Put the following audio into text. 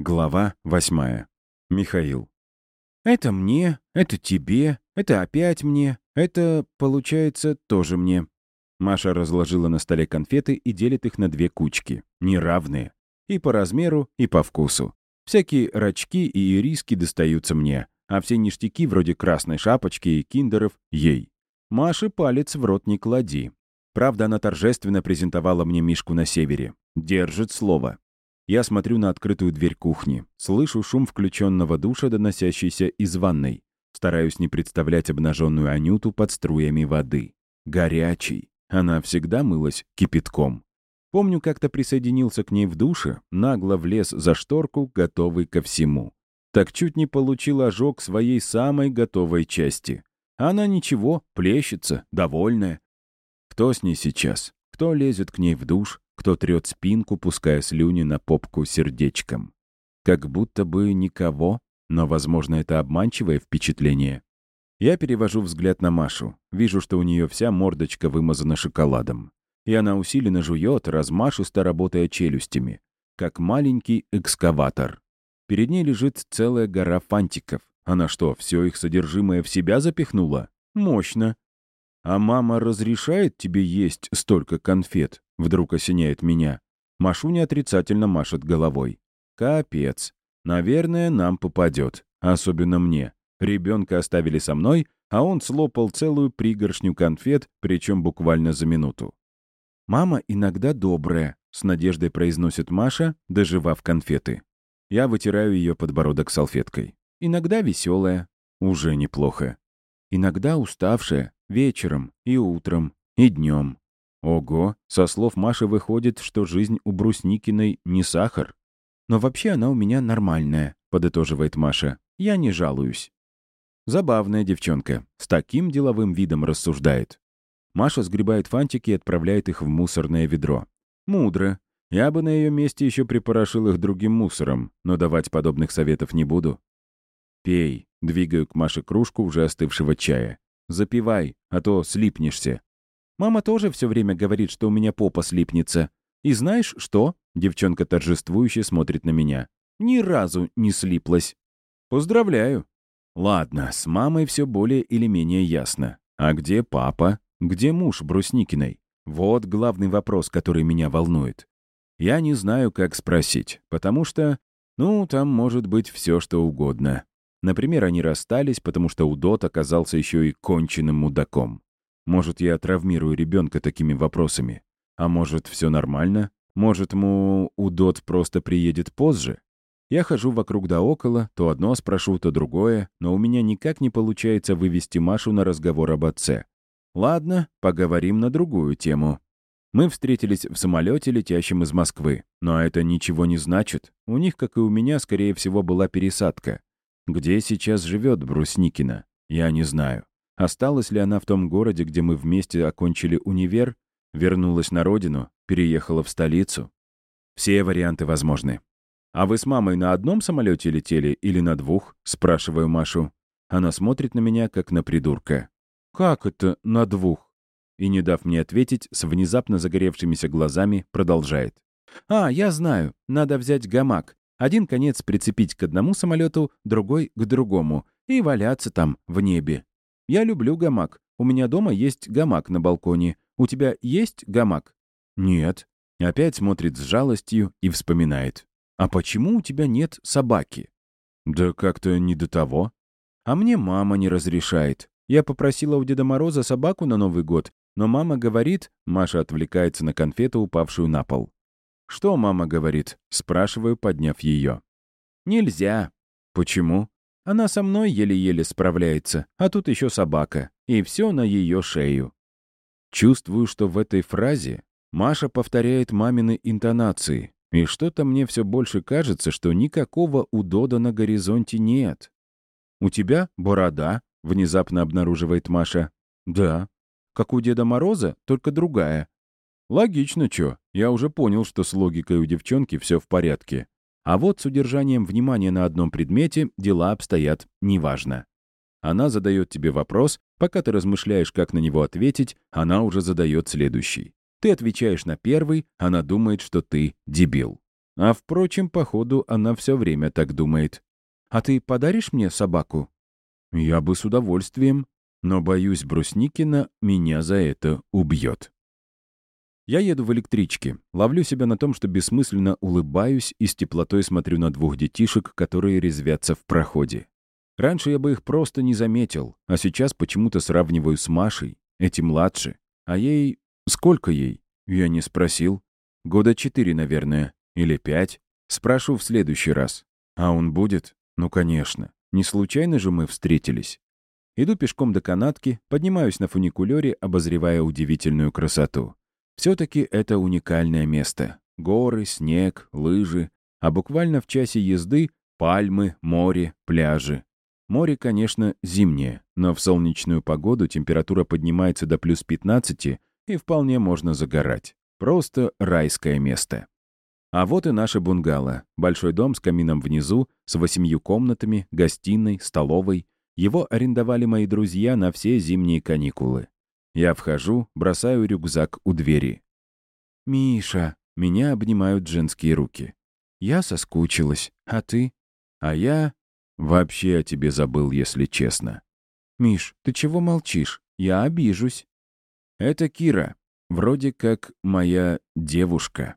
Глава восьмая. Михаил. «Это мне, это тебе, это опять мне, это, получается, тоже мне». Маша разложила на столе конфеты и делит их на две кучки, неравные. И по размеру, и по вкусу. Всякие рачки и ириски достаются мне, а все ништяки вроде красной шапочки и киндеров — ей. Маше палец в рот не клади. Правда, она торжественно презентовала мне Мишку на севере. Держит слово. Я смотрю на открытую дверь кухни, слышу шум включенного душа, доносящийся из ванной. Стараюсь не представлять обнаженную Анюту под струями воды. Горячий. Она всегда мылась кипятком. Помню, как-то присоединился к ней в душе, нагло влез за шторку, готовый ко всему. Так чуть не получил ожог своей самой готовой части. Она ничего, плещется, довольная. Кто с ней сейчас? Кто лезет к ней в душ? Кто трет спинку, пуская слюни на попку сердечком. Как будто бы никого, но, возможно, это обманчивое впечатление. Я перевожу взгляд на Машу. Вижу, что у нее вся мордочка вымазана шоколадом. И она усиленно жует, размашисто работая челюстями, как маленький экскаватор. Перед ней лежит целая гора фантиков. Она что, все их содержимое в себя запихнула? Мощно. А мама разрешает тебе есть столько конфет? Вдруг осеняет меня. Машуня отрицательно машет головой. Капец. Наверное, нам попадет. Особенно мне. Ребенка оставили со мной, а он слопал целую пригоршню конфет, причем буквально за минуту. «Мама иногда добрая», — с надеждой произносит Маша, доживав конфеты. Я вытираю ее подбородок салфеткой. «Иногда веселая. Уже неплохо. Иногда уставшая. Вечером и утром, и днем. Ого, со слов Маши выходит, что жизнь у Брусникиной не сахар. Но вообще она у меня нормальная, подытоживает Маша. Я не жалуюсь. Забавная девчонка. С таким деловым видом рассуждает. Маша сгребает фантики и отправляет их в мусорное ведро. Мудро. Я бы на ее месте еще припорошил их другим мусором, но давать подобных советов не буду. «Пей», — двигаю к Маше кружку уже остывшего чая. «Запивай, а то слипнешься». Мама тоже все время говорит, что у меня попа слипнется. И знаешь что? Девчонка торжествующе смотрит на меня. Ни разу не слиплась. Поздравляю. Ладно, с мамой все более или менее ясно. А где папа? Где муж Брусникиной? Вот главный вопрос, который меня волнует. Я не знаю, как спросить, потому что, ну, там может быть все, что угодно. Например, они расстались, потому что Удот оказался еще и конченным мудаком. Может, я травмирую ребенка такими вопросами? А может, все нормально? Может, му Удот просто приедет позже? Я хожу вокруг да около, то одно спрошу, то другое, но у меня никак не получается вывести Машу на разговор об отце. Ладно, поговорим на другую тему. Мы встретились в самолете, летящем из Москвы. Но это ничего не значит. У них, как и у меня, скорее всего, была пересадка. Где сейчас живет Брусникина? Я не знаю. Осталась ли она в том городе, где мы вместе окончили универ? Вернулась на родину? Переехала в столицу? Все варианты возможны. «А вы с мамой на одном самолете летели или на двух?» — спрашиваю Машу. Она смотрит на меня, как на придурка. «Как это на двух?» И, не дав мне ответить, с внезапно загоревшимися глазами продолжает. «А, я знаю. Надо взять гамак. Один конец прицепить к одному самолету, другой — к другому. И валяться там, в небе. Я люблю гамак. У меня дома есть гамак на балконе. У тебя есть гамак? Нет. Опять смотрит с жалостью и вспоминает. А почему у тебя нет собаки? Да как-то не до того. А мне мама не разрешает. Я попросила у Деда Мороза собаку на Новый год, но мама говорит... Маша отвлекается на конфету, упавшую на пол. «Что мама говорит?» — спрашиваю, подняв ее. «Нельзя». «Почему?» Она со мной еле-еле справляется, а тут еще собака, и все на ее шею. Чувствую, что в этой фразе Маша повторяет мамины интонации, и что-то мне все больше кажется, что никакого удода на горизонте нет. «У тебя борода?» — внезапно обнаруживает Маша. «Да». «Как у Деда Мороза, только другая». «Логично, чё. Я уже понял, что с логикой у девчонки все в порядке. А вот с удержанием внимания на одном предмете дела обстоят неважно. Она задает тебе вопрос, пока ты размышляешь, как на него ответить, она уже задает следующий. Ты отвечаешь на первый, она думает, что ты дебил. А впрочем, походу, она все время так думает. «А ты подаришь мне собаку?» «Я бы с удовольствием, но, боюсь, Брусникина меня за это убьет». Я еду в электричке, ловлю себя на том, что бессмысленно улыбаюсь и с теплотой смотрю на двух детишек, которые резвятся в проходе. Раньше я бы их просто не заметил, а сейчас почему-то сравниваю с Машей, эти младше. А ей... Сколько ей? Я не спросил. Года четыре, наверное. Или пять. Спрошу в следующий раз. А он будет? Ну, конечно. Не случайно же мы встретились. Иду пешком до канатки, поднимаюсь на фуникулёре, обозревая удивительную красоту. Все-таки это уникальное место. Горы, снег, лыжи, а буквально в часе езды — пальмы, море, пляжи. Море, конечно, зимнее, но в солнечную погоду температура поднимается до плюс 15, и вполне можно загорать. Просто райское место. А вот и наше бунгало. Большой дом с камином внизу, с восемью комнатами, гостиной, столовой. Его арендовали мои друзья на все зимние каникулы. Я вхожу, бросаю рюкзак у двери. «Миша!» — меня обнимают женские руки. «Я соскучилась. А ты?» «А я...» «Вообще о тебе забыл, если честно». «Миш, ты чего молчишь? Я обижусь». «Это Кира. Вроде как моя девушка».